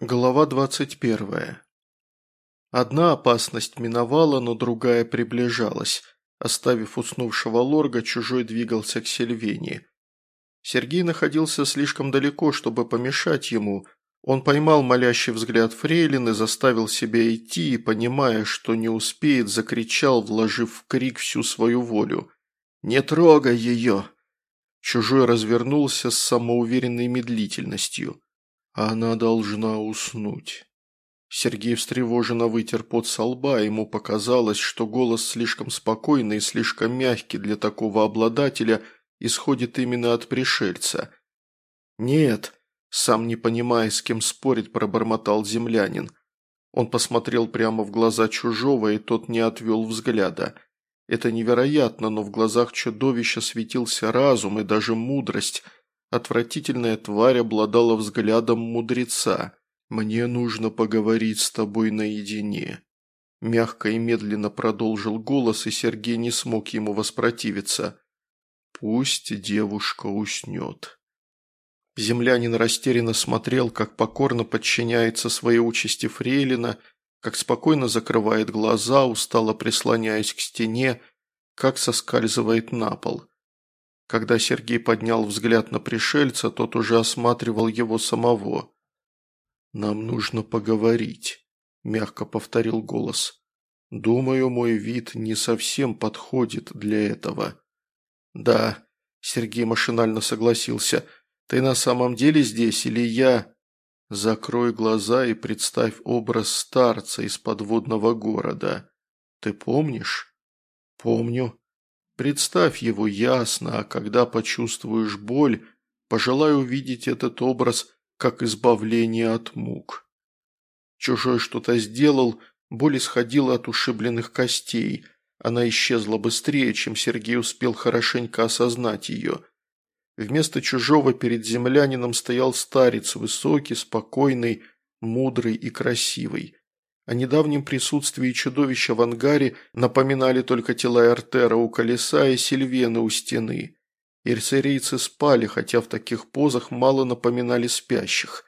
Глава двадцать первая. Одна опасность миновала, но другая приближалась. Оставив уснувшего лорга, чужой двигался к Сильвении. Сергей находился слишком далеко, чтобы помешать ему. Он поймал молящий взгляд Фрейлин и заставил себя идти, и, понимая, что не успеет, закричал, вложив в крик всю свою волю. «Не трогай ее!» Чужой развернулся с самоуверенной медлительностью. Она должна уснуть. Сергей встревоженно вытер пот со лба, ему показалось, что голос слишком спокойный и слишком мягкий для такого обладателя исходит именно от пришельца. «Нет», сам не понимая, с кем спорить, пробормотал землянин. Он посмотрел прямо в глаза чужого, и тот не отвел взгляда. Это невероятно, но в глазах чудовища светился разум и даже мудрость – Отвратительная тварь обладала взглядом мудреца. «Мне нужно поговорить с тобой наедине». Мягко и медленно продолжил голос, и Сергей не смог ему воспротивиться. «Пусть девушка уснет». Землянин растерянно смотрел, как покорно подчиняется своей участи Фрейлина, как спокойно закрывает глаза, устало прислоняясь к стене, как соскальзывает на пол. Когда Сергей поднял взгляд на пришельца, тот уже осматривал его самого. «Нам нужно поговорить», – мягко повторил голос. «Думаю, мой вид не совсем подходит для этого». «Да», – Сергей машинально согласился. «Ты на самом деле здесь или я?» «Закрой глаза и представь образ старца из подводного города. Ты помнишь?» «Помню», Представь его ясно, а когда почувствуешь боль, пожелай увидеть этот образ как избавление от мук. Чужой что-то сделал, боль исходила от ушибленных костей. Она исчезла быстрее, чем Сергей успел хорошенько осознать ее. Вместо чужого перед землянином стоял старец, высокий, спокойный, мудрый и красивый. О недавнем присутствии чудовища в ангаре напоминали только тела Эртера у колеса и Сильвены у стены. Ирцерийцы спали, хотя в таких позах мало напоминали спящих.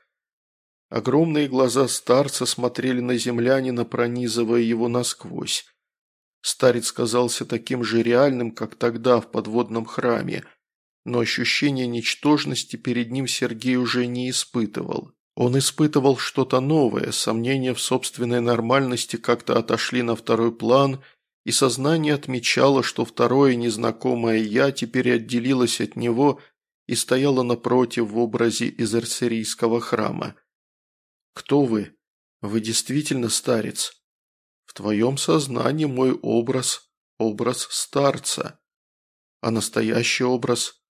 Огромные глаза старца смотрели на землянина, пронизывая его насквозь. Старец казался таким же реальным, как тогда в подводном храме, но ощущение ничтожности перед ним Сергей уже не испытывал. Он испытывал что-то новое, сомнения в собственной нормальности как-то отошли на второй план, и сознание отмечало, что второе незнакомое «я» теперь отделилось от него и стояло напротив в образе из Эрсерийского храма. «Кто вы? Вы действительно старец? В твоем сознании мой образ – образ старца. А настоящий образ?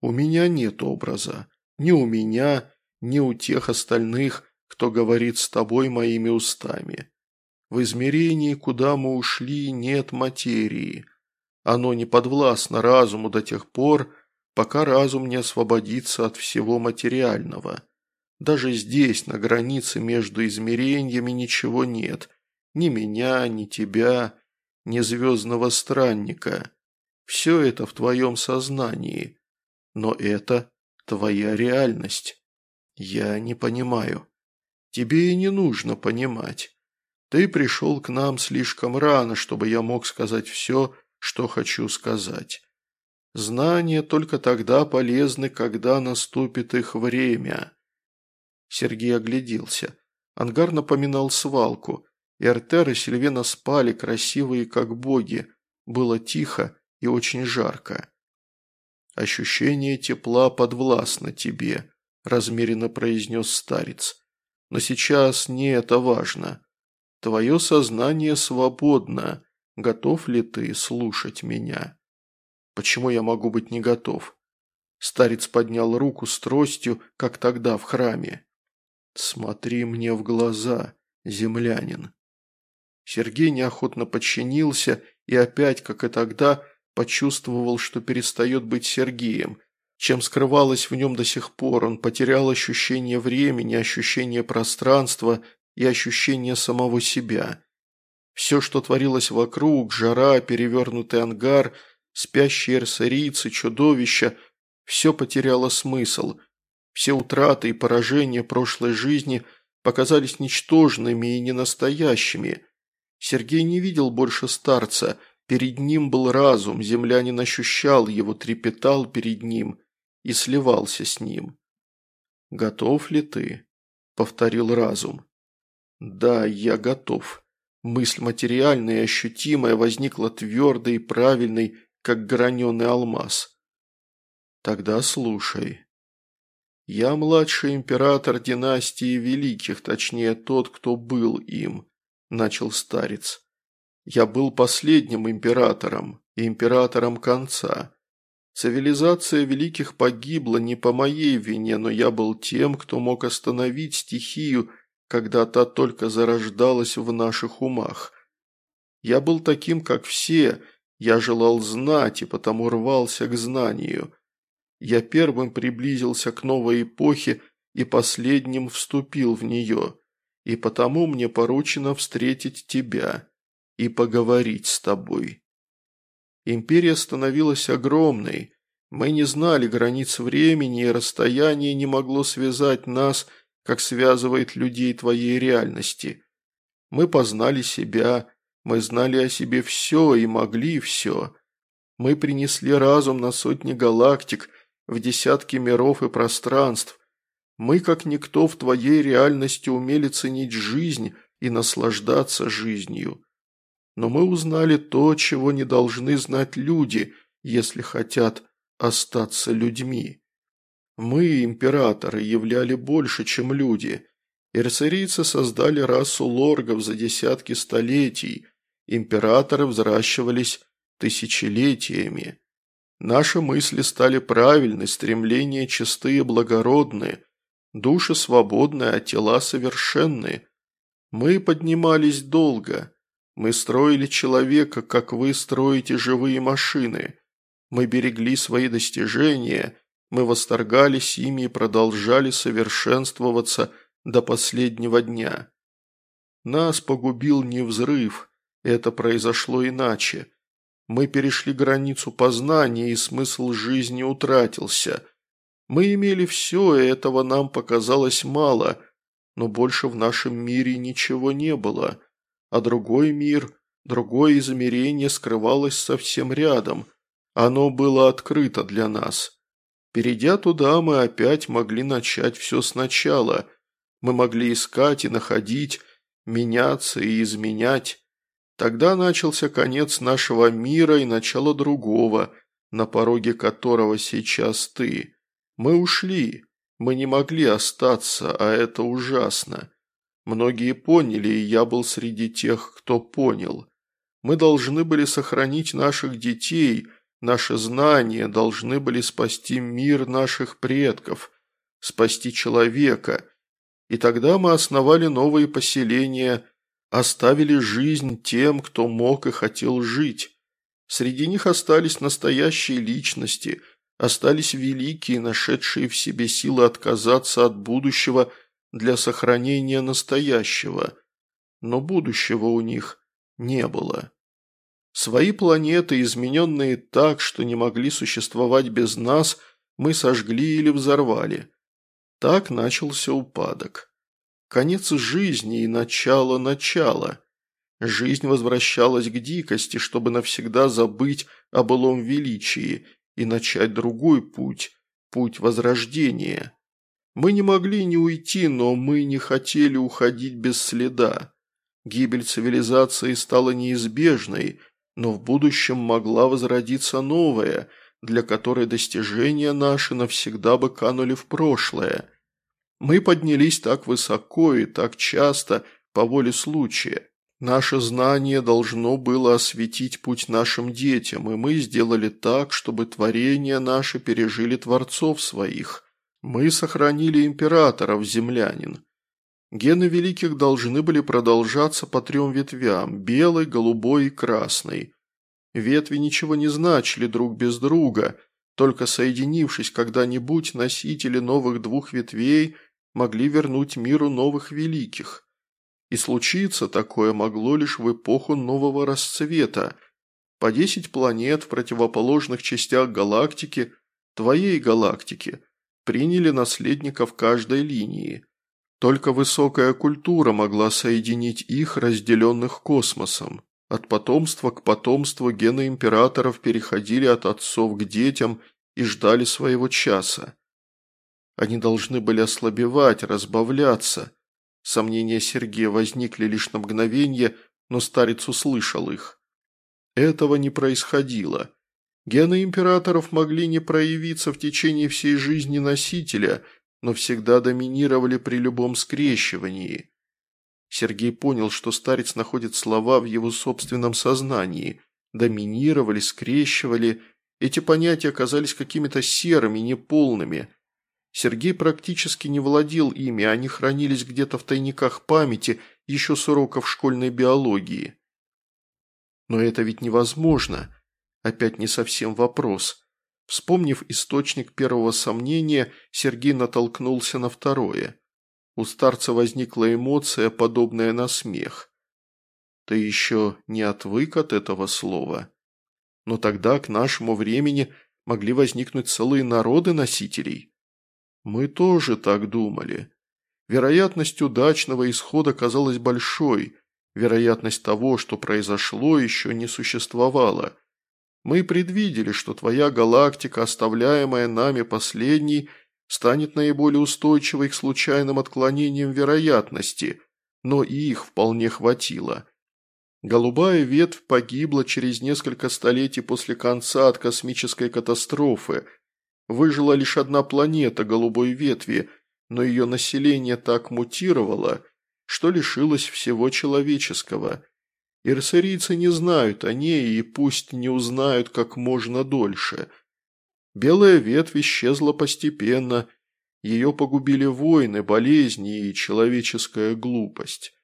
У меня нет образа. Ни у меня, ни у тех остальных, кто говорит с тобой моими устами. В измерении, куда мы ушли, нет материи. Оно не подвластно разуму до тех пор, пока разум не освободится от всего материального. Даже здесь, на границе между измерениями, ничего нет. Ни меня, ни тебя, ни звездного странника. Все это в твоем сознании. Но это твоя реальность. «Я не понимаю. Тебе и не нужно понимать. Ты пришел к нам слишком рано, чтобы я мог сказать все, что хочу сказать. Знания только тогда полезны, когда наступит их время». Сергей огляделся. Ангар напоминал свалку. И Артер и Сильвена спали, красивые как боги. Было тихо и очень жарко. Ощущение тепла подвластно тебе. – размеренно произнес старец. «Но сейчас не это важно. Твое сознание свободно. Готов ли ты слушать меня?» «Почему я могу быть не готов?» Старец поднял руку с тростью, как тогда в храме. «Смотри мне в глаза, землянин». Сергей неохотно подчинился и опять, как и тогда, почувствовал, что перестает быть Сергеем – чем скрывалось в нем до сих пор. Он потерял ощущение времени, ощущение пространства и ощущение самого себя. Все, что творилось вокруг, жара, перевернутый ангар, спящие эрсерийцы, чудовища, все потеряло смысл. Все утраты и поражения прошлой жизни показались ничтожными и ненастоящими. Сергей не видел больше старца, перед ним был разум, землянин ощущал его, трепетал перед ним и сливался с ним. «Готов ли ты?» – повторил разум. «Да, я готов». Мысль материальная и ощутимая возникла твердой и правильной, как граненый алмаз. «Тогда слушай», я младший император династии Великих, точнее тот, кто был им», – начал старец. «Я был последним императором, императором конца. Цивилизация Великих погибла не по моей вине, но я был тем, кто мог остановить стихию, когда та только зарождалась в наших умах. Я был таким, как все, я желал знать и потому рвался к знанию». Я первым приблизился к новой эпохе и последним вступил в нее, и потому мне поручено встретить тебя и поговорить с тобой. Империя становилась огромной, мы не знали границ времени, и расстояние не могло связать нас, как связывает людей твоей реальности. Мы познали себя, мы знали о себе все и могли все. Мы принесли разум на сотни галактик – в десятки миров и пространств. Мы, как никто, в твоей реальности умели ценить жизнь и наслаждаться жизнью. Но мы узнали то, чего не должны знать люди, если хотят остаться людьми. Мы, императоры, являли больше, чем люди. Ирсерийцы создали расу лоргов за десятки столетий, императоры взращивались тысячелетиями. Наши мысли стали правильны, стремления чистые, благородные, души свободные, а тела совершенные. Мы поднимались долго. Мы строили человека, как вы строите живые машины. Мы берегли свои достижения, мы восторгались ими и продолжали совершенствоваться до последнего дня. Нас погубил не взрыв, это произошло иначе. Мы перешли границу познания, и смысл жизни утратился. Мы имели все, и этого нам показалось мало, но больше в нашем мире ничего не было. А другой мир, другое измерение скрывалось совсем рядом. Оно было открыто для нас. Перейдя туда, мы опять могли начать все сначала. Мы могли искать и находить, меняться и изменять. Тогда начался конец нашего мира и начало другого, на пороге которого сейчас ты. Мы ушли, мы не могли остаться, а это ужасно. Многие поняли, и я был среди тех, кто понял. Мы должны были сохранить наших детей, наши знания, должны были спасти мир наших предков, спасти человека. И тогда мы основали новые поселения – оставили жизнь тем, кто мог и хотел жить. Среди них остались настоящие личности, остались великие, нашедшие в себе силы отказаться от будущего для сохранения настоящего. Но будущего у них не было. Свои планеты, измененные так, что не могли существовать без нас, мы сожгли или взорвали. Так начался упадок. Конец жизни и начало начала. Жизнь возвращалась к дикости, чтобы навсегда забыть о былом величии и начать другой путь, путь возрождения. Мы не могли не уйти, но мы не хотели уходить без следа. Гибель цивилизации стала неизбежной, но в будущем могла возродиться новая, для которой достижения наши навсегда бы канули в прошлое – мы поднялись так высоко и так часто по воле случая. Наше знание должно было осветить путь нашим детям, и мы сделали так, чтобы творения наши пережили творцов своих. Мы сохранили императоров, землянин. Гены великих должны были продолжаться по трем ветвям – белой, голубой и красной. Ветви ничего не значили друг без друга, только соединившись когда-нибудь, носители новых двух ветвей – могли вернуть миру новых великих. И случиться такое могло лишь в эпоху нового расцвета. По десять планет в противоположных частях галактики, твоей галактики, приняли наследников каждой линии. Только высокая культура могла соединить их, разделенных космосом. От потомства к потомству гены императоров переходили от отцов к детям и ждали своего часа. Они должны были ослабевать, разбавляться. Сомнения Сергея возникли лишь на мгновение, но старец услышал их. Этого не происходило. Гены императоров могли не проявиться в течение всей жизни носителя, но всегда доминировали при любом скрещивании. Сергей понял, что старец находит слова в его собственном сознании. Доминировали, скрещивали. Эти понятия оказались какими-то серыми, неполными. Сергей практически не владел ими, они хранились где-то в тайниках памяти еще с уроков школьной биологии. Но это ведь невозможно. Опять не совсем вопрос. Вспомнив источник первого сомнения, Сергей натолкнулся на второе. У старца возникла эмоция, подобная на смех. Ты еще не отвык от этого слова. Но тогда к нашему времени могли возникнуть целые народы носителей. Мы тоже так думали. Вероятность удачного исхода казалась большой, вероятность того, что произошло, еще не существовала. Мы предвидели, что твоя галактика, оставляемая нами последней, станет наиболее устойчивой к случайным отклонениям вероятности, но и их вполне хватило. Голубая ветвь погибла через несколько столетий после конца от космической катастрофы. Выжила лишь одна планета голубой ветви, но ее население так мутировало, что лишилось всего человеческого – Ирсерийцы не знают о ней и пусть не узнают как можно дольше. Белая ветвь исчезла постепенно, ее погубили войны, болезни и человеческая глупость.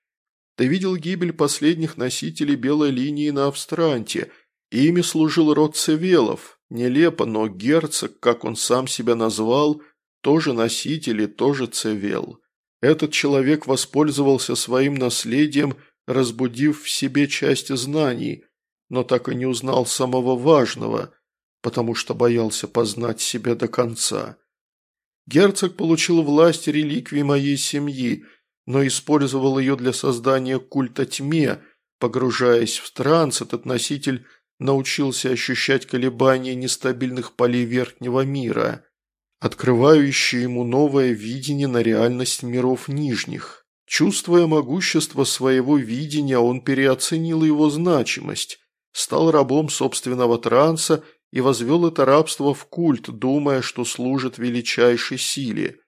Ты видел гибель последних носителей белой линии на Австранте, ими служил род Цевелов, нелепо, но герцог, как он сам себя назвал, тоже носитель и тоже Цевел. Этот человек воспользовался своим наследием – разбудив в себе часть знаний, но так и не узнал самого важного, потому что боялся познать себя до конца. Герцог получил власть реликвии моей семьи, но использовал ее для создания культа тьме, погружаясь в транс, этот носитель научился ощущать колебания нестабильных полей верхнего мира, открывающие ему новое видение на реальность миров нижних. Чувствуя могущество своего видения, он переоценил его значимость, стал рабом собственного транса и возвел это рабство в культ, думая, что служит величайшей силе.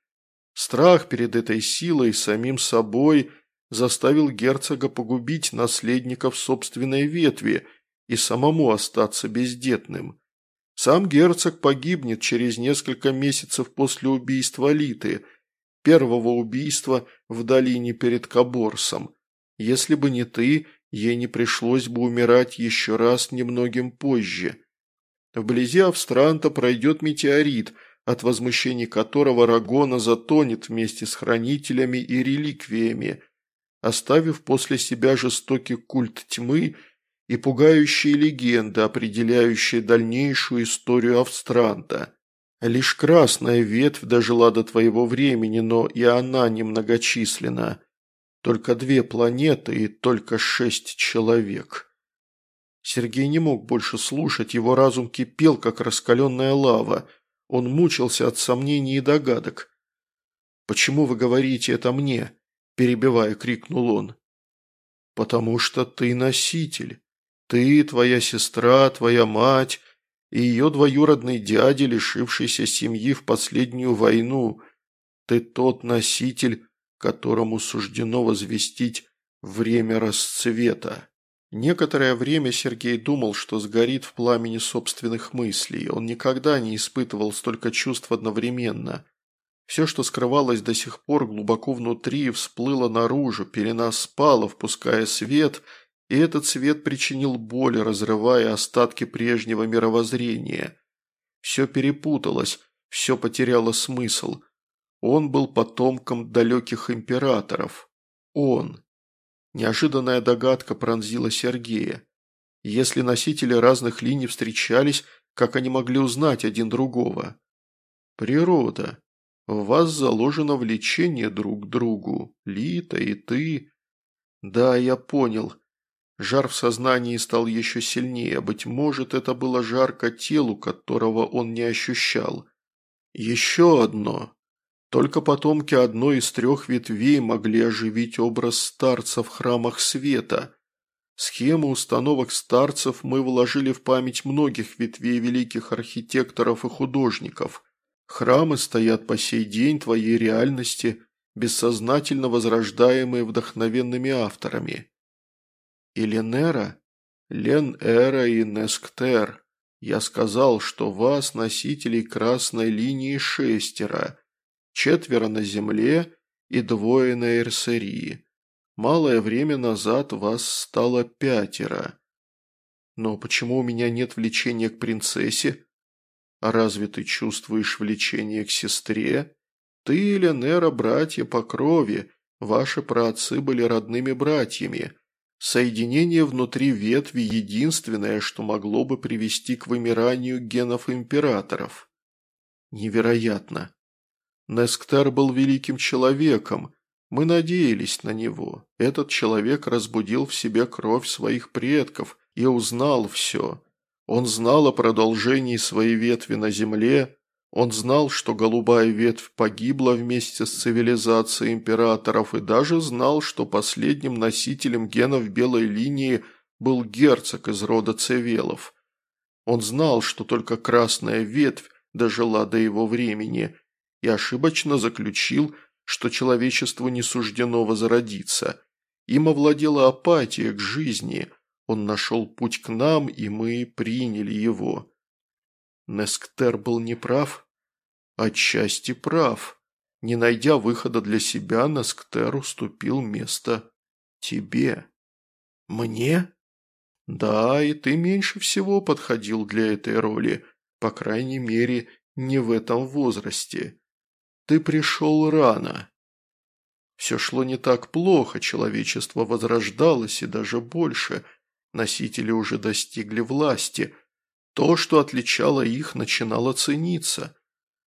Страх перед этой силой самим собой заставил герцога погубить наследников собственной ветви и самому остаться бездетным. Сам герцог погибнет через несколько месяцев после убийства Литы – первого убийства в долине перед Каборсом. Если бы не ты, ей не пришлось бы умирать еще раз немногим позже. Вблизи Австранта пройдет метеорит, от возмущений которого Рагона затонет вместе с хранителями и реликвиями, оставив после себя жестокий культ тьмы и пугающие легенды, определяющие дальнейшую историю Австранта. Лишь красная ветвь дожила до твоего времени, но и она немногочисленна. Только две планеты и только шесть человек. Сергей не мог больше слушать, его разум кипел, как раскаленная лава. Он мучился от сомнений и догадок. «Почему вы говорите это мне?» – перебивая, крикнул он. «Потому что ты носитель. Ты, твоя сестра, твоя мать, и ее двоюродный дядя, лишившийся семьи в последнюю войну. Ты тот носитель, которому суждено возвестить время расцвета. Некоторое время Сергей думал, что сгорит в пламени собственных мыслей. Он никогда не испытывал столько чувств одновременно. Все, что скрывалось до сих пор глубоко внутри, всплыло наружу, пелена спала, впуская свет – и этот свет причинил боль, разрывая остатки прежнего мировоззрения. Все перепуталось, все потеряло смысл. Он был потомком далеких императоров. Он. Неожиданная догадка пронзила Сергея. Если носители разных линий встречались, как они могли узнать один другого? Природа. В вас заложено влечение друг к другу. Лита и ты. Да, я понял. Жар в сознании стал еще сильнее. Быть может, это было жарко телу, которого он не ощущал. Еще одно. Только потомки одной из трех ветвей могли оживить образ старца в храмах света. Схему установок старцев мы вложили в память многих ветвей великих архитекторов и художников. Храмы стоят по сей день твоей реальности, бессознательно возрождаемые вдохновенными авторами. Иленера, Лен-Эра и Несктер. Я сказал, что вас, носителей красной линии, шестеро, четверо на земле и двое на Эрсерии. Малое время назад вас стало пятеро. Но почему у меня нет влечения к принцессе? А разве ты чувствуешь влечение к сестре? Ты и Ленера – братья по крови, ваши праотцы были родными братьями. Соединение внутри ветви – единственное, что могло бы привести к вымиранию генов императоров. Невероятно. Несктар был великим человеком. Мы надеялись на него. Этот человек разбудил в себе кровь своих предков и узнал все. Он знал о продолжении своей ветви на земле, он знал, что голубая ветвь погибла вместе с цивилизацией императоров и даже знал, что последним носителем генов белой линии был герцог из рода Цевелов. Он знал, что только красная ветвь дожила до его времени и ошибочно заключил, что человечеству не суждено возродиться. Им овладела апатия к жизни, он нашел путь к нам, и мы приняли его. Несктер был неправ? Отчасти прав. Не найдя выхода для себя, Несктер уступил место тебе. Мне? Да, и ты меньше всего подходил для этой роли, по крайней мере, не в этом возрасте. Ты пришел рано. Все шло не так плохо, человечество возрождалось и даже больше. Носители уже достигли власти – то, что отличало их, начинало цениться.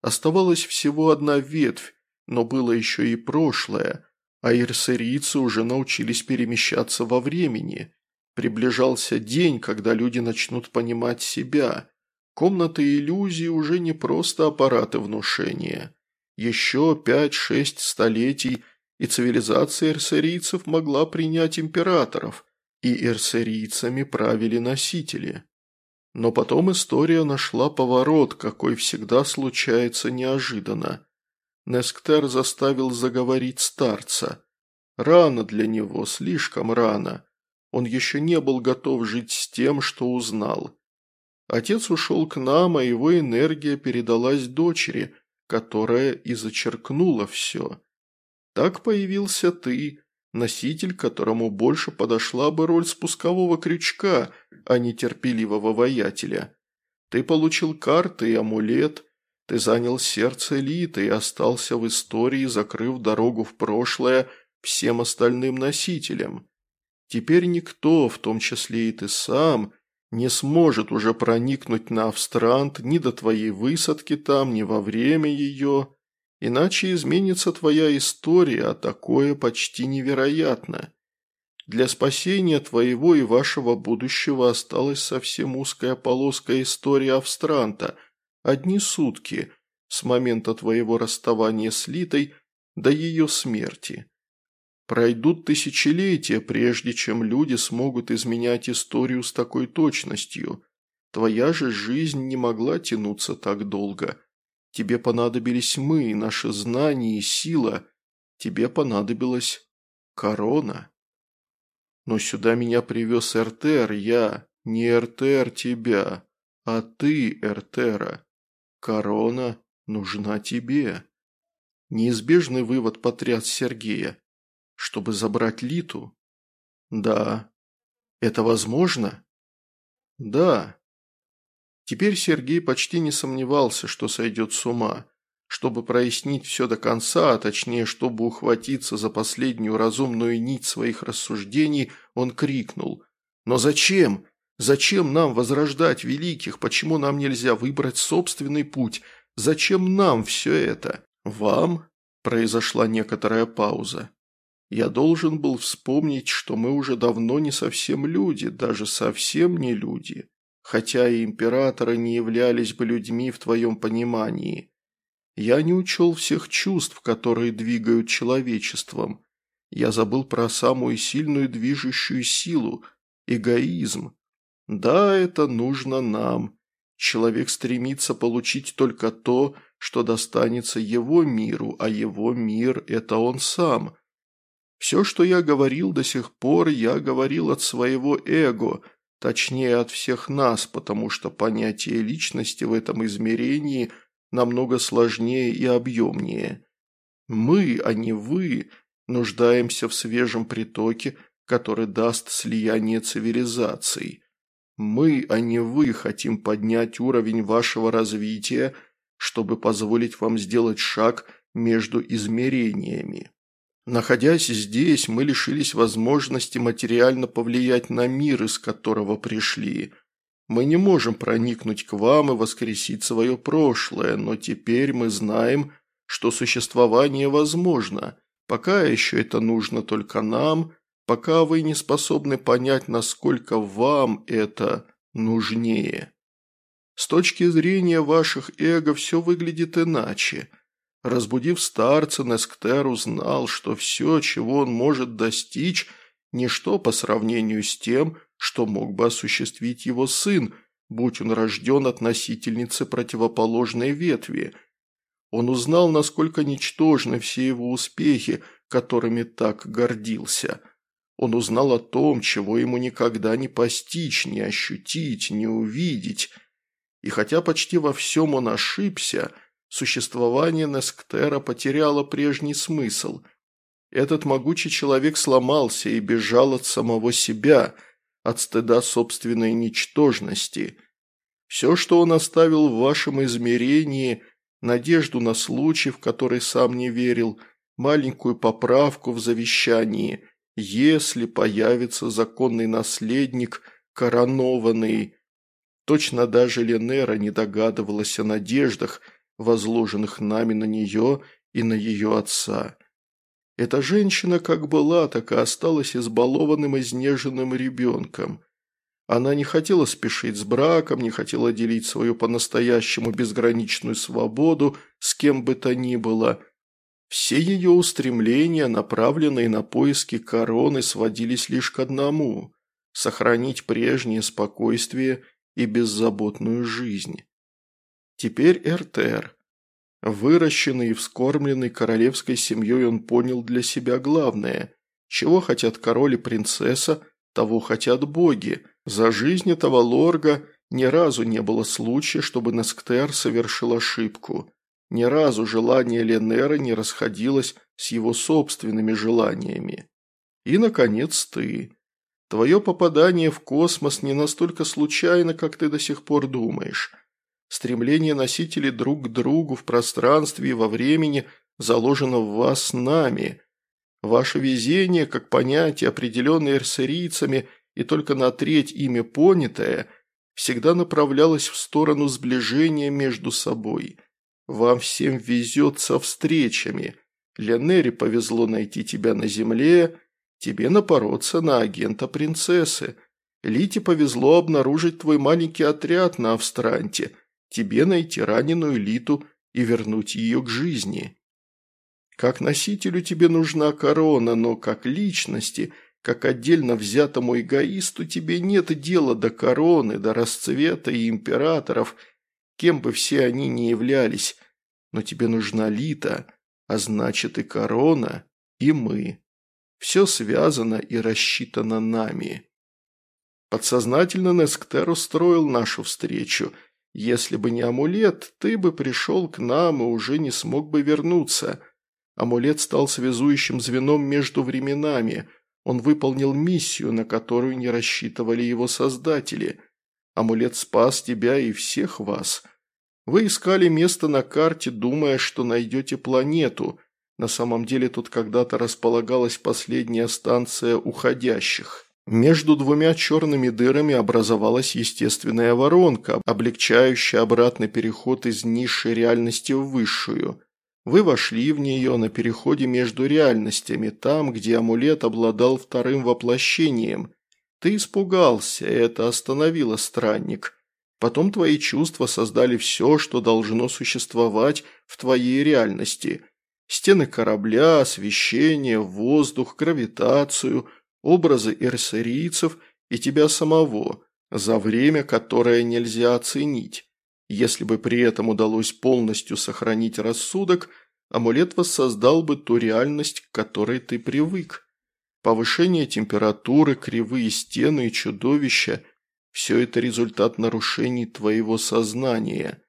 Оставалась всего одна ветвь, но было еще и прошлое, а ирсерийцы уже научились перемещаться во времени. Приближался день, когда люди начнут понимать себя. Комнаты иллюзий уже не просто аппараты внушения. Еще пять-шесть столетий, и цивилизация эрсерийцев могла принять императоров, и эрсерийцами правили носители. Но потом история нашла поворот, какой всегда случается неожиданно. Несктер заставил заговорить старца. Рано для него, слишком рано. Он еще не был готов жить с тем, что узнал. Отец ушел к нам, а его энергия передалась дочери, которая и зачеркнула все. Так появился ты, носитель, которому больше подошла бы роль спускового крючка, а не терпеливого воятеля. Ты получил карты и амулет, ты занял сердце элиты и остался в истории, закрыв дорогу в прошлое всем остальным носителям. Теперь никто, в том числе и ты сам, не сможет уже проникнуть на Австрант ни до твоей высадки там, ни во время ее. Иначе изменится твоя история, а такое почти невероятно. Для спасения твоего и вашего будущего осталась совсем узкая полоска истории Австранта. Одни сутки с момента твоего расставания с Литой до ее смерти. Пройдут тысячелетия, прежде чем люди смогут изменять историю с такой точностью. Твоя же жизнь не могла тянуться так долго. Тебе понадобились мы, наши знания и сила. Тебе понадобилась корона. Но сюда меня привез Эртер, я, не Эртер тебя, а ты, Эртера. Корона нужна тебе. Неизбежный вывод потряс Сергея. Чтобы забрать Литу? Да. Это возможно? Да. Теперь Сергей почти не сомневался, что сойдет с ума. Чтобы прояснить все до конца, а точнее, чтобы ухватиться за последнюю разумную нить своих рассуждений, он крикнул. «Но зачем? Зачем нам возрождать великих? Почему нам нельзя выбрать собственный путь? Зачем нам все это? «Вам?» – произошла некоторая пауза. «Я должен был вспомнить, что мы уже давно не совсем люди, даже совсем не люди, хотя и императоры не являлись бы людьми в твоем понимании. Я не учел всех чувств, которые двигают человечеством. Я забыл про самую сильную движущую силу – эгоизм. Да, это нужно нам. Человек стремится получить только то, что достанется его миру, а его мир – это он сам. Все, что я говорил до сих пор, я говорил от своего эго, точнее от всех нас, потому что понятие личности в этом измерении намного сложнее и объемнее. Мы, а не вы, нуждаемся в свежем притоке, который даст слияние цивилизаций. Мы, а не вы, хотим поднять уровень вашего развития – чтобы позволить вам сделать шаг между измерениями. Находясь здесь, мы лишились возможности материально повлиять на мир, из которого пришли. Мы не можем проникнуть к вам и воскресить свое прошлое, но теперь мы знаем, что существование возможно. Пока еще это нужно только нам, пока вы не способны понять, насколько вам это нужнее. С точки зрения ваших эго все выглядит иначе. Разбудив старца, Несктер узнал, что все, чего он может достичь, ничто по сравнению с тем, что мог бы осуществить его сын, будь он рожден от носительницы противоположной ветви. Он узнал, насколько ничтожны все его успехи, которыми так гордился. Он узнал о том, чего ему никогда не постичь, не ощутить, не увидеть – и хотя почти во всем он ошибся, существование Несктера потеряло прежний смысл. Этот могучий человек сломался и бежал от самого себя, от стыда собственной ничтожности. Все, что он оставил в вашем измерении, надежду на случай, в который сам не верил, маленькую поправку в завещании, если появится законный наследник, коронованный, Точно даже Ленера не догадывалась о надеждах, возложенных нами на нее и на ее отца. Эта женщина как была, так и осталась избалованным, изнеженным ребенком. Она не хотела спешить с браком, не хотела делить свою по-настоящему безграничную свободу с кем бы то ни было. Все ее устремления, направленные на поиски короны, сводились лишь к одному – сохранить прежнее спокойствие – и беззаботную жизнь. Теперь РТР. Выращенный и вскормленный королевской семьей он понял для себя главное. Чего хотят король и принцесса, того хотят боги. За жизнь этого лорга ни разу не было случая, чтобы Насктер совершил ошибку. Ни разу желание Ленера не расходилось с его собственными желаниями. И, наконец, ты. Твое попадание в космос не настолько случайно, как ты до сих пор думаешь. Стремление носителей друг к другу в пространстве и во времени заложено в вас нами. Ваше везение, как понятие, определенное эрсерийцами и только на треть ими понятое, всегда направлялось в сторону сближения между собой. Вам всем везет со встречами. Леонере повезло найти тебя на Земле – Тебе напороться на агента принцессы. Лите повезло обнаружить твой маленький отряд на Австранте. Тебе найти раненую Литу и вернуть ее к жизни. Как носителю тебе нужна корона, но как личности, как отдельно взятому эгоисту тебе нет дела до короны, до расцвета и императоров, кем бы все они ни являлись. Но тебе нужна Лита, а значит и корона, и мы. Все связано и рассчитано нами. Подсознательно Несктер устроил нашу встречу. Если бы не амулет, ты бы пришел к нам и уже не смог бы вернуться. Амулет стал связующим звеном между временами. Он выполнил миссию, на которую не рассчитывали его создатели. Амулет спас тебя и всех вас. Вы искали место на карте, думая, что найдете планету – на самом деле тут когда-то располагалась последняя станция уходящих. Между двумя черными дырами образовалась естественная воронка, облегчающая обратный переход из низшей реальности в высшую. Вы вошли в нее на переходе между реальностями, там, где амулет обладал вторым воплощением. Ты испугался, это остановило странник. Потом твои чувства создали все, что должно существовать в твоей реальности. Стены корабля, освещение, воздух, гравитацию, образы эрсерийцев и тебя самого, за время, которое нельзя оценить. Если бы при этом удалось полностью сохранить рассудок, амулет воссоздал бы ту реальность, к которой ты привык. Повышение температуры, кривые стены и чудовища – все это результат нарушений твоего сознания.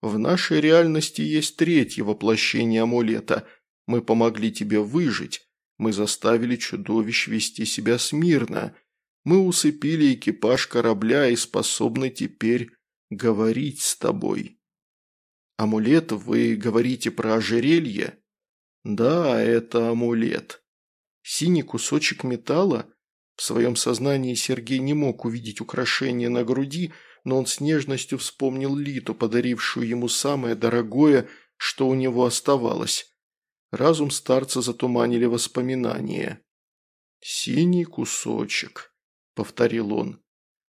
В нашей реальности есть третье воплощение амулета. Мы помогли тебе выжить. Мы заставили чудовищ вести себя смирно. Мы усыпили экипаж корабля и способны теперь говорить с тобой. Амулет, вы говорите про ожерелье? Да, это амулет. Синий кусочек металла? В своем сознании Сергей не мог увидеть украшение на груди, но он с нежностью вспомнил Литу, подарившую ему самое дорогое, что у него оставалось. Разум старца затуманили воспоминания. «Синий кусочек», — повторил он.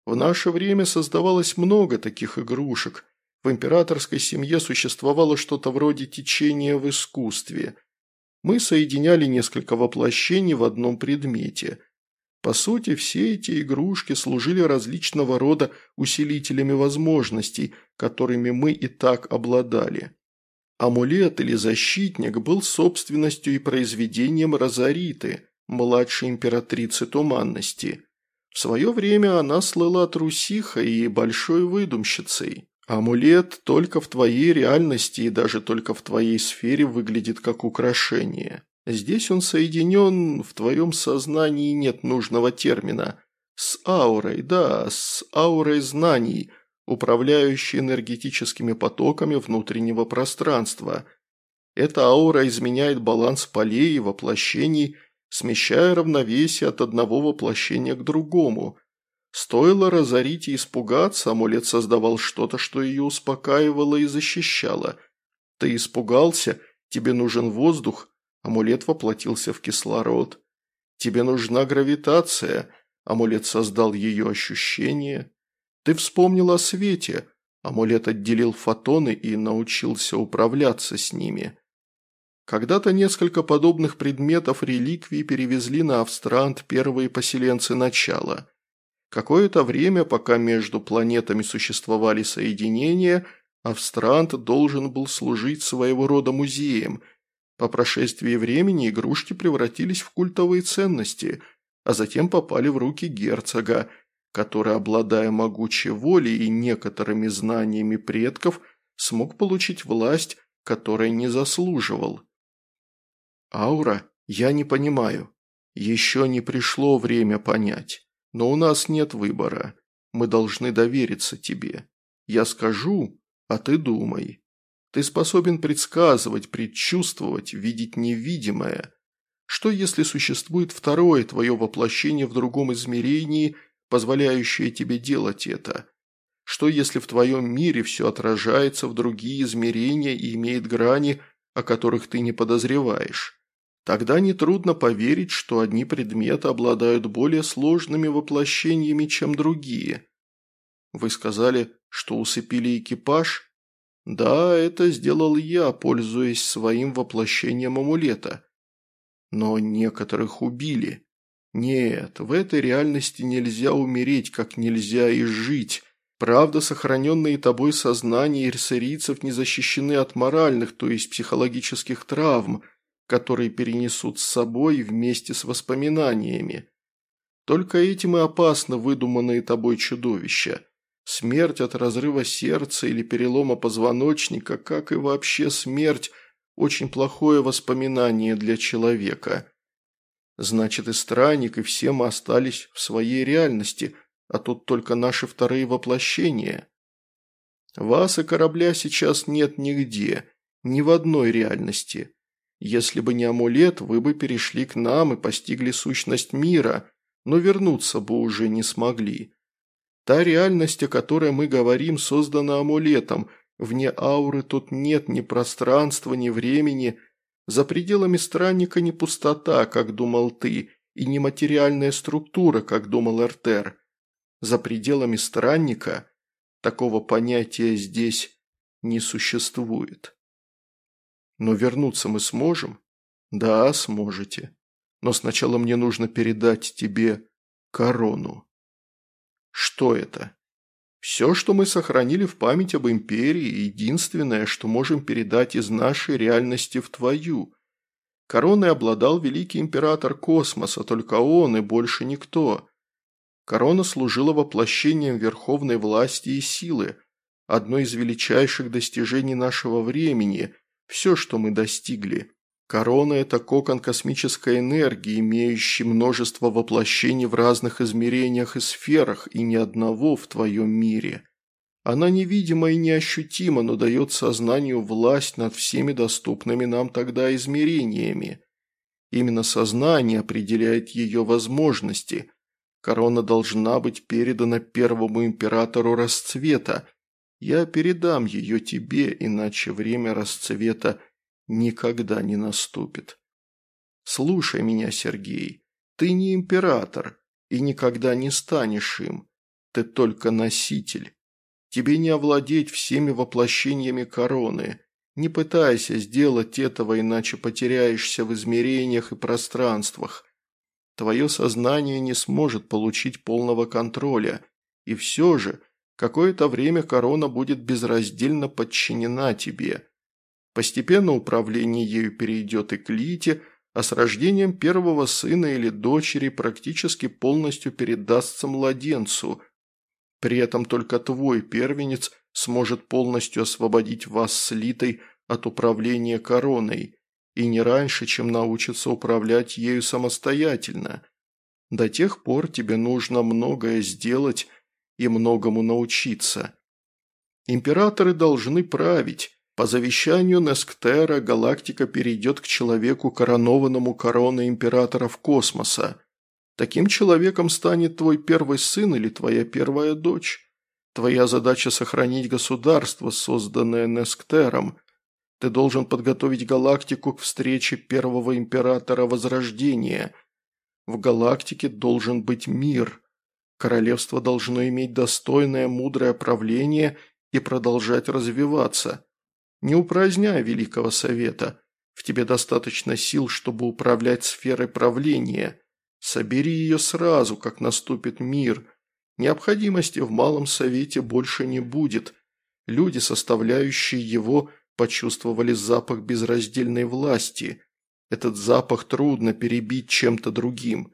В наше время создавалось много таких игрушек. В императорской семье существовало что-то вроде течения в искусстве. Мы соединяли несколько воплощений в одном предмете. По сути, все эти игрушки служили различного рода усилителями возможностей, которыми мы и так обладали. Амулет или защитник был собственностью и произведением Розариты, младшей императрицы Туманности – в свое время она слыла трусихой и большой выдумщицей. Амулет только в твоей реальности и даже только в твоей сфере выглядит как украшение. Здесь он соединен, в твоем сознании нет нужного термина. С аурой, да, с аурой знаний, управляющей энергетическими потоками внутреннего пространства. Эта аура изменяет баланс полей и воплощений – смещая равновесие от одного воплощения к другому. Стоило разорить и испугаться, амулет создавал что-то, что ее успокаивало и защищало. Ты испугался, тебе нужен воздух, амулет воплотился в кислород. Тебе нужна гравитация, амулет создал ее ощущение. Ты вспомнил о свете, амулет отделил фотоны и научился управляться с ними. Когда-то несколько подобных предметов реликвий перевезли на Австрант первые поселенцы начала. Какое-то время, пока между планетами существовали соединения, Австрант должен был служить своего рода музеем. По прошествии времени игрушки превратились в культовые ценности, а затем попали в руки герцога, который, обладая могучей волей и некоторыми знаниями предков, смог получить власть, которой не заслуживал. «Аура, я не понимаю. Еще не пришло время понять. Но у нас нет выбора. Мы должны довериться тебе. Я скажу, а ты думай. Ты способен предсказывать, предчувствовать, видеть невидимое. Что если существует второе твое воплощение в другом измерении, позволяющее тебе делать это? Что если в твоем мире все отражается в другие измерения и имеет грани, о которых ты не подозреваешь? Тогда нетрудно поверить, что одни предметы обладают более сложными воплощениями, чем другие. Вы сказали, что усыпили экипаж? Да, это сделал я, пользуясь своим воплощением амулета. Но некоторых убили. Нет, в этой реальности нельзя умереть, как нельзя и жить. Правда, сохраненные тобой сознания ирсерийцев не защищены от моральных, то есть психологических травм – которые перенесут с собой вместе с воспоминаниями. Только этим и опасно выдуманные тобой чудовища. Смерть от разрыва сердца или перелома позвоночника, как и вообще смерть, очень плохое воспоминание для человека. Значит, и странник, и все мы остались в своей реальности, а тут только наши вторые воплощения. Вас и корабля сейчас нет нигде, ни в одной реальности. Если бы не амулет, вы бы перешли к нам и постигли сущность мира, но вернуться бы уже не смогли. Та реальность, о которой мы говорим, создана амулетом, Вне ауры тут нет ни пространства, ни времени. За пределами странника не пустота, как думал ты, и не материальная структура, как думал Эртер. За пределами странника такого понятия здесь не существует. Но вернуться мы сможем? Да, сможете. Но сначала мне нужно передать тебе корону. Что это? Все, что мы сохранили в память об империи, единственное, что можем передать из нашей реальности в твою. Короной обладал великий император космоса, только он и больше никто. Корона служила воплощением верховной власти и силы, одно из величайших достижений нашего времени, все, что мы достигли. Корона – это кокон космической энергии, имеющий множество воплощений в разных измерениях и сферах, и ни одного в твоем мире. Она невидима и неощутима, но дает сознанию власть над всеми доступными нам тогда измерениями. Именно сознание определяет ее возможности. Корона должна быть передана первому императору расцвета. Я передам ее тебе, иначе время расцвета – никогда не наступит. Слушай меня, Сергей, ты не император и никогда не станешь им. Ты только носитель. Тебе не овладеть всеми воплощениями короны. Не пытайся сделать этого, иначе потеряешься в измерениях и пространствах. Твое сознание не сможет получить полного контроля, и все же какое-то время корона будет безраздельно подчинена тебе. Постепенно управление ею перейдет и к Лите, а с рождением первого сына или дочери практически полностью передастся младенцу. При этом только твой первенец сможет полностью освободить вас с Литой от управления короной, и не раньше, чем научится управлять ею самостоятельно. До тех пор тебе нужно многое сделать и многому научиться. Императоры должны править, по завещанию Несктера галактика перейдет к человеку, коронованному короной императоров космоса. Таким человеком станет твой первый сын или твоя первая дочь. Твоя задача – сохранить государство, созданное Несктером. Ты должен подготовить галактику к встрече первого императора Возрождения. В галактике должен быть мир. Королевство должно иметь достойное, мудрое правление и продолжать развиваться. Не упраздняй Великого Совета. В тебе достаточно сил, чтобы управлять сферой правления. Собери ее сразу, как наступит мир. Необходимости в Малом Совете больше не будет. Люди, составляющие его, почувствовали запах безраздельной власти. Этот запах трудно перебить чем-то другим.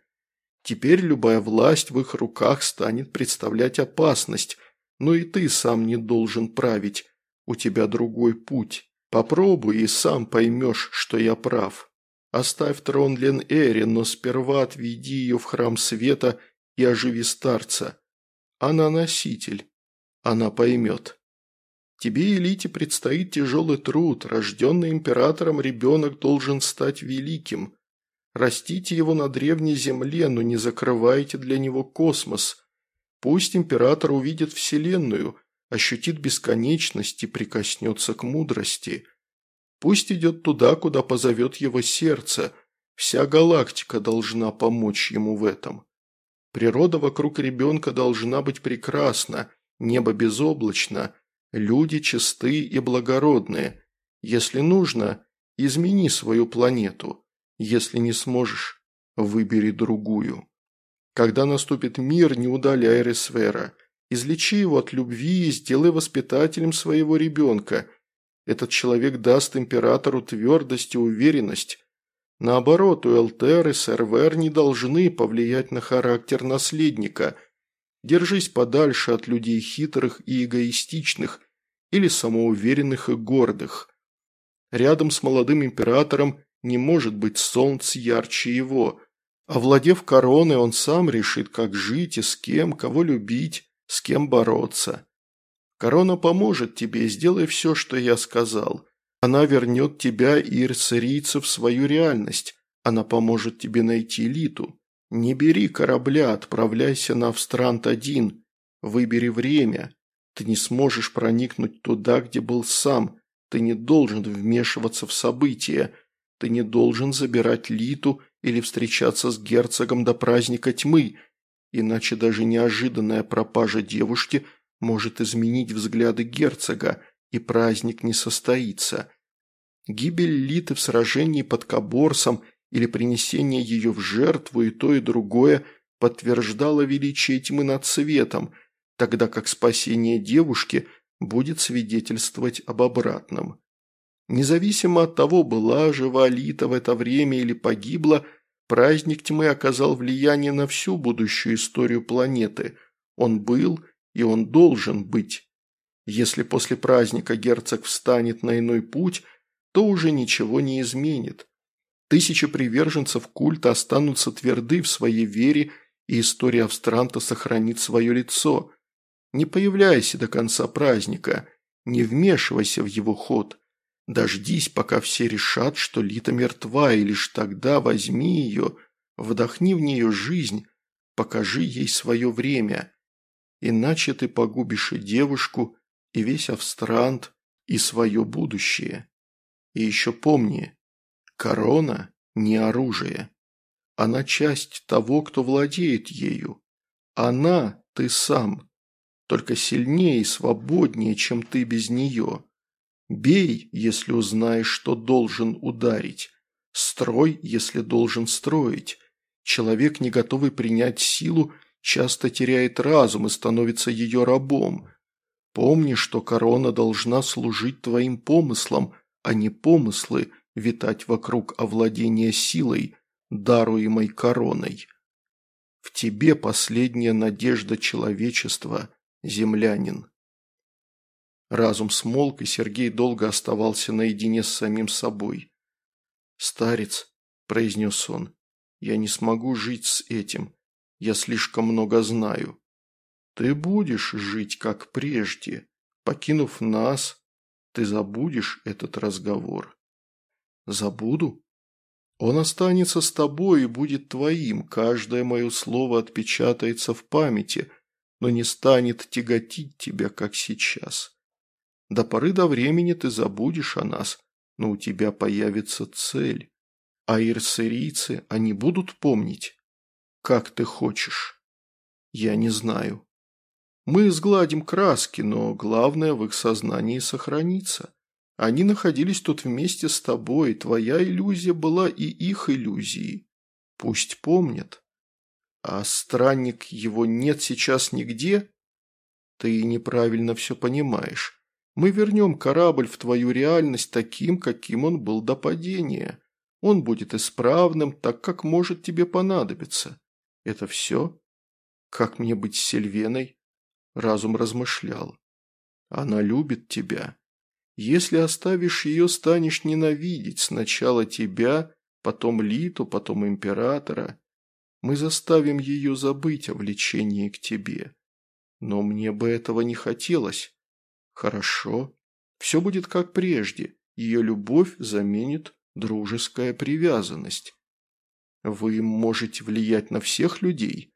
Теперь любая власть в их руках станет представлять опасность, но и ты сам не должен править. У тебя другой путь. Попробуй и сам поймешь, что я прав. Оставь трон Лен Эри, но сперва отведи ее в храм света и оживи старца. Она носитель. Она поймет. Тебе, Элите, предстоит тяжелый труд. Рожденный императором ребенок должен стать великим. Растите его на древней земле, но не закрывайте для него космос. Пусть император увидит Вселенную – ощутит бесконечность и прикоснется к мудрости. Пусть идет туда, куда позовет его сердце, вся галактика должна помочь ему в этом. Природа вокруг ребенка должна быть прекрасна, небо безоблачно, люди чисты и благородные. Если нужно, измени свою планету. Если не сможешь, выбери другую. Когда наступит мир, не удаляй Ресвера – Излечи его от любви и сделай воспитателем своего ребенка. Этот человек даст императору твердость и уверенность. Наоборот, у Элтер и Сервер не должны повлиять на характер наследника. Держись подальше от людей хитрых и эгоистичных, или самоуверенных и гордых. Рядом с молодым императором не может быть солнце ярче его. Овладев короной, он сам решит, как жить и с кем, кого любить с кем бороться. Корона поможет тебе, сделай все, что я сказал. Она вернет тебя и ирсерийца в свою реальность. Она поможет тебе найти Литу. Не бери корабля, отправляйся на Австрант один. Выбери время. Ты не сможешь проникнуть туда, где был сам. Ты не должен вмешиваться в события. Ты не должен забирать Литу или встречаться с герцогом до праздника тьмы, иначе даже неожиданная пропажа девушки может изменить взгляды герцога, и праздник не состоится. Гибель Литы в сражении под Каборсом или принесение ее в жертву и то и другое подтверждало величие тьмы над светом, тогда как спасение девушки будет свидетельствовать об обратном. Независимо от того, была жива Лита в это время или погибла, праздник тьмы оказал влияние на всю будущую историю планеты. Он был и он должен быть. Если после праздника герцог встанет на иной путь, то уже ничего не изменит. Тысячи приверженцев культа останутся тверды в своей вере, и история Австранта сохранит свое лицо. Не появляйся до конца праздника, не вмешивайся в его ход. Дождись, пока все решат, что Лита мертва, и лишь тогда возьми ее, вдохни в нее жизнь, покажи ей свое время. Иначе ты погубишь и девушку, и весь Австрант, и свое будущее. И еще помни, корона не оружие. Она часть того, кто владеет ею. Она – ты сам, только сильнее и свободнее, чем ты без нее. Бей, если узнаешь, что должен ударить. Строй, если должен строить. Человек, не готовый принять силу, часто теряет разум и становится ее рабом. Помни, что корона должна служить твоим помыслам, а не помыслы витать вокруг овладения силой, даруемой короной. В тебе последняя надежда человечества, землянин. Разум смолк, и Сергей долго оставался наедине с самим собой. «Старец», – произнес он, – «я не смогу жить с этим. Я слишком много знаю. Ты будешь жить, как прежде. Покинув нас, ты забудешь этот разговор». «Забуду?» «Он останется с тобой и будет твоим. Каждое мое слово отпечатается в памяти, но не станет тяготить тебя, как сейчас». До поры до времени ты забудешь о нас, но у тебя появится цель. А ирсерийцы, они будут помнить? Как ты хочешь. Я не знаю. Мы сгладим краски, но главное в их сознании сохранится. Они находились тут вместе с тобой, твоя иллюзия была и их иллюзией. Пусть помнят. А странник его нет сейчас нигде? Ты неправильно все понимаешь. Мы вернем корабль в твою реальность таким, каким он был до падения. Он будет исправным, так как может тебе понадобиться. Это все? Как мне быть с Сильвеной? Разум размышлял. Она любит тебя. Если оставишь ее, станешь ненавидеть сначала тебя, потом Литу, потом Императора. Мы заставим ее забыть о влечении к тебе. Но мне бы этого не хотелось. Хорошо. Все будет как прежде. Ее любовь заменит дружеская привязанность. Вы можете влиять на всех людей,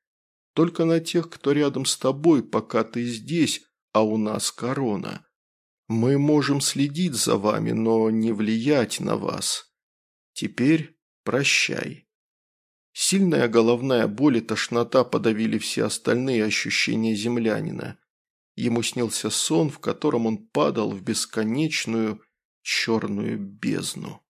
только на тех, кто рядом с тобой, пока ты здесь, а у нас корона. Мы можем следить за вами, но не влиять на вас. Теперь прощай. Сильная головная боль и тошнота подавили все остальные ощущения землянина. Ему снился сон, в котором он падал в бесконечную черную бездну.